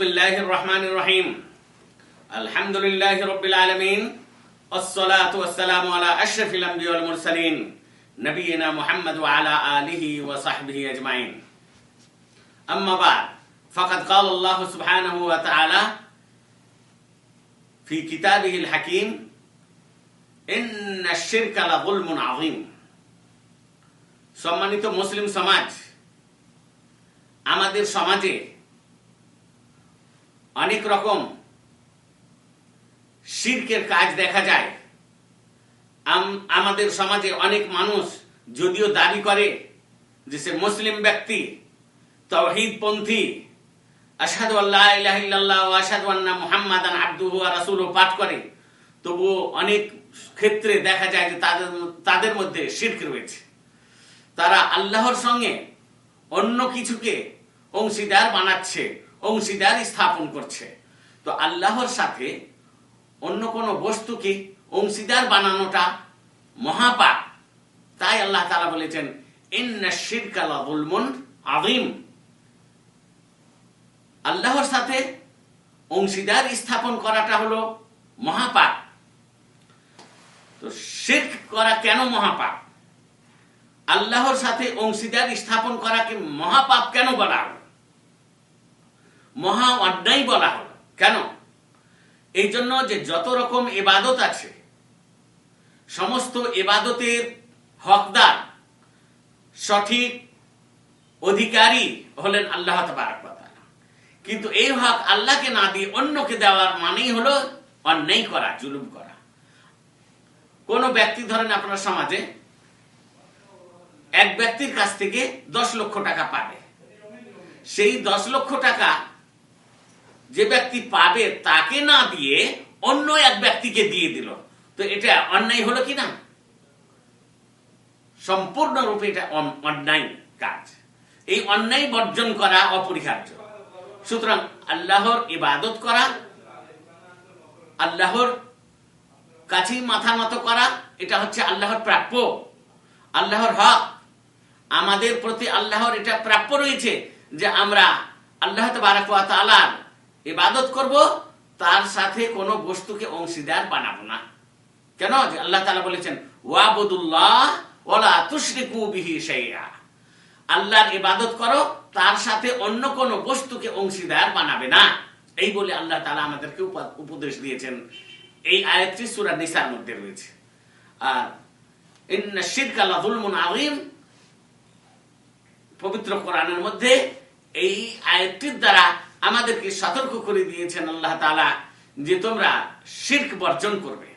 بسم الله الرحمن الرحيم الحمد لله رب العالمين والصلاة والسلام على أشرف الأنبياء والمرسلين نبينا محمد وعلى آله وصحبه أجمعين أما بعد فقد قال الله سبحانه وتعالى في كتابه الحكيم إن الشرك لظلم عظيم সম্মানিত মুসলিম সমাজ আমাদের সমাজে অনেক রকম শির্কের কাজ দেখা যায়। আম- আমাদের সমাজে অনেক মানুষ যদিও দাবি করে যে সে মুসলিম ব্যক্তি তৌহিদ পন্থী আসাদু আল্লাহ ও আসাদু আন্না মুহাম্মাদান আবদুহু ওয়া রাসূলুহু পাঠ করে। তবুও অনেক ক্ষেত্রে দেখা যায় যে তাদের তাদের মধ্যে শির্ক রয়েছে। তারা আল্লাহর সঙ্গে অন্য কিছুকে অংশীদার বানাচ্ছে। অংশীদার স্থাপন করছে। তো আল্লাহর সাথে অন্য কোনো বস্তুকে অংশীদার বানানোটা মহাপাপ? তাই আল্লাহ তাআলা বলেছেন আযীম। আল্লাহর সাথে অংশীদার স্থাপন করাটা হলো মহাপাপ। তো শিরক করা কেন মহাপাপ? আল্লাহর সাথে অংশীদার স্থাপন করাকে মহাপাপ কেন বলা হলো? মহা অন্যায় বলা হলো। কেন? এই জন্য যে যত রকম এবাদত আছে, সমস্ত এবাদতের হকদার, সঠিক অধিকারী হলেন আল্লাহ কিন্তু এই হক আল্লাহকে না দিয়ে অন্যকে দেওয়ার মানেই হলো অন্যায় করা, জুলুম করা। কোন ব্যক্তি ধরেন আপনার সমাজে, এক ব্যক্তির কাছ থেকে দশ লক্ষ টাকা পাবে। সেই দশ লক্ষ টাকা যে ব্যক্তি পাবে তাকে না দিয়ে অন্য এক ব্যক্তিকে দিয়ে দিল। তো এটা অন্যায় হলো কি না? সম্পূর্ণরূপে এটা অন- অন্যায় কাজ। এই অন্যায় বর্জন করা অপরিহার্য। সুতরাং আল্লাহর ইবাদত করা, আল্লাহর কাছেই মাথা নত করা, এটা হচ্ছে আল্লাহর প্রাপ্য। আল্লাহর হক। আমাদের প্রতি আল্লাহর এটা প্রাপ্য রয়েছে যে আমরা আল্লাহ তালার ইবাদত করব, তার সাথে কোনো বস্তুকে অংশীদার বানাবো না। কেন? আল্লাহ তালা বলেছেন আল্লাহর ইবাদত করো, তার সাথে অন্য কোনো বস্তুকে অংশীদার বানাবে না। এই বলে আল্লাহ তালা আমাদেরকে উপদেশ দিয়েছেন। এই আয়াতটি সূরা নিসার মধ্যে রয়েছে। আর লাযুলমুন পবিত্র কোরআনের মধ্যে এই আয়াতটির দ্বারা আমাদেরকে সতর্ক করে দিয়েছেন আল্লাহ তাআলা যে তোমরা শিরক বর্জন করবে।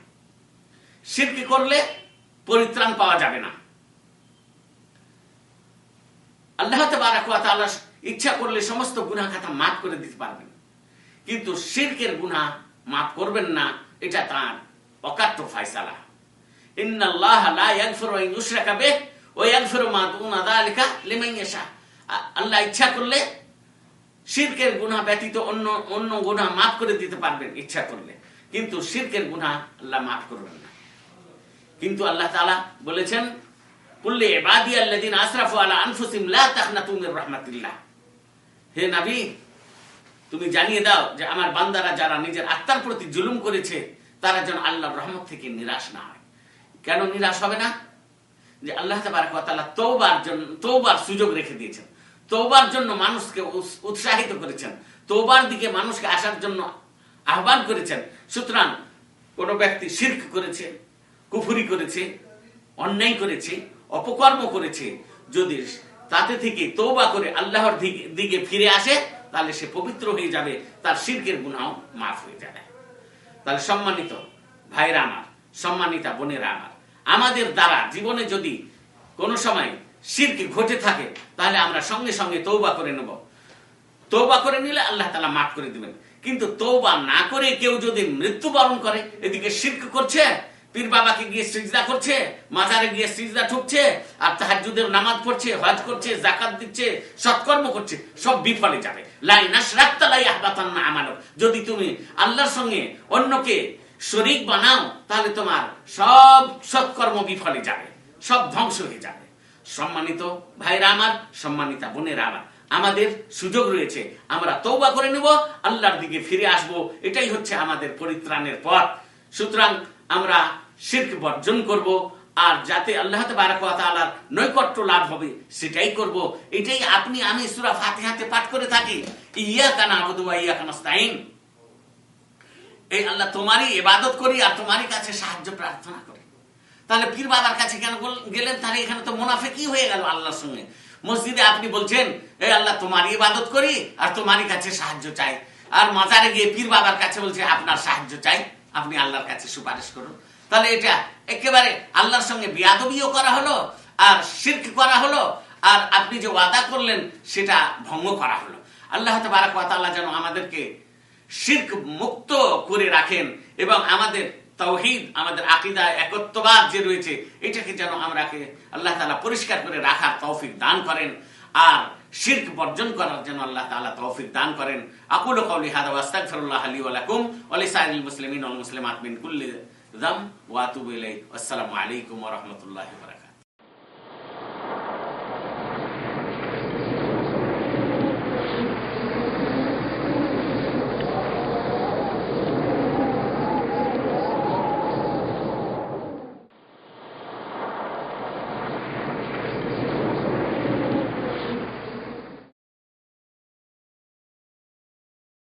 শিরক করলে পরিত্রাণ পাওয়া যাবে না। আল্লাহ তাআলা ইচ্ছা করলে সমস্ত গুনাহ খাতা মাফ করে দিতে পারবেন। কিন্তু শিরকের গুনাহ মাফ করবেন না, এটা তার অকাট্য ফয়সালা। আল্লাহ ইচ্ছা করলে শিরকের গুনাহ ব্যতীত অন্য অন্য গুনাহ মাফ করে দিতে পারবেন ইচ্ছা করলে। কিন্তু শিরকের গুনাহ আল্লাহ মাফ করবেন না। কিন্তু আল্লাহ তাআলা বলেছেন রাহমাতিল্লাহ। হে তুমি জানিয়ে দাও যে আমার বান্দারা যারা নিজের আত্মার প্রতি জুলুম করেছে, তারা যেন থেকে নিরাশ না হয়। কেন নিরাশ হবে না? যে আল্লাহ সুযোগ রেখে দিয়েছেন। তওবার জন্য মানুষকে উৎস- উৎসাহিত করেছেন। তওবার দিকে মানুষকে আসার জন্য আহ্বান করেছেন। সুতরাং কোন ব্যক্তি শিরক করেছে, কুফুরি করেছে, অন্যায় করেছে, অপকর্ম করেছে, যদি তাতে থেকে তৌবা করে আল্লাহর দিকে ফিরে আসে, তাহলে সে পবিত্র হয়ে যাবে, তার শিরকের গুণাও মাফ হয়ে যাবে। তাহলে সম্মানিত ভাইরা আমার, সম্মানিতা বোনেরা আমার, আমাদের দ্বারা জীবনে যদি কোনো সময় শিরক ঘটে থাকে, তাহলে আমরা সঙ্গে সঙ্গে তৌবা করে নেব। তৌবা করে নিলে আল্লাহ তালা মাফ করে দিবেন। কিন্তু তৌবা না করে কেউ যদি মৃত্যুবরণ করে, এদিকে শির্ক করছে, পীর বাবাকে গিয়ে সিজদা করছে, মাজারে গিয়ে সিজদা ঠুকছে, আর তাহাজ্জুদের নামাজ পড়ছে, হজ করছে জাকাত দিচ্ছে, সৎকর্ম করছে, সব বিফলে যাবে। লাই নাশরাক্তা লাই আহবাতান্না আমালো যদি তুমি আল্লাহর সঙ্গে অন্যকে শরিক বানাও, তাহলে তোমার সব সৎকর্ম বিফলে যাবে, সব ধ্বংস হয়ে যাবে। সম্মানিত ভাইরা আমার, সম্মানিতা বোনেরা আমার। আমাদের সুযোগ রয়েছে, আমরা তৌবা করে নেব, আল্লাহর দিকে ফিরে আসব, এটাই হচ্ছে আমাদের পরিত্রাণের পথ। সুতরাং আমরা শির্ক বর্জন করব, আর যাতে আল্লাহ তাআলার নৈকট্য লাভ হবে, সেটাই করব। এটাই আপনি, আমি সূরা ফাতিহাতে পাঠ করে থাকি। ইয়াকা নাবুদু ওয়া ইয়াকা নাস্তাইন এই আল্লাহ তোমারই ইবাদত করি, আর তোমারই কাছে সাহায্য প্রার্থনা করি। তাহলে পীর বাবার কাছে কেন গেলেন, তাহলে এখানে তো মুনাফে কি হয়ে গেল আল্লাহর সঙ্গে। মসজিদে আপনি বলছেন এই আল্লাহ, তোমারই ইবাদত করি আর তোমারই কাছে সাহায্য চাই। আর মাজারে গিয়ে পীর বাবার কাছে বলছে, আপনার সাহায্য চাই, আপনি আল্লাহর কাছে সুপারিশ করুন। তাহলে এটা একেবারে আল্লাহর সঙ্গে বিয়াদবিও করা হলো, আর শিরক করা হলো, আর আপনি যে ওয়াদা করলেন, সেটা ভঙ্গ করা হলো। আল্লাহ তাবারাক ওয়া তাআলা যেন আমাদেরকে শির্ক মুক্ত করে রাখেন এবং আমাদের তৌহিদ আমাদের আকিদা একত্ববাদ যে রয়েছে, এটাকে যেন আমরাকে আল্লাহ তালা পরিষ্কার করে রাখার তৌফিক দান করেন আর শির্ক বর্জন করার জন্য আল্লাহ তালা তৌফিক দান করেন। আকুল কৌলি হাদা ওয়া আস্তাগফিরুল্লাহ লি ওয়া লাকুম ওয়া মুসলিমিন ওয়াল মুসলিমাত কুল্লি আসসালামু আলাইকুম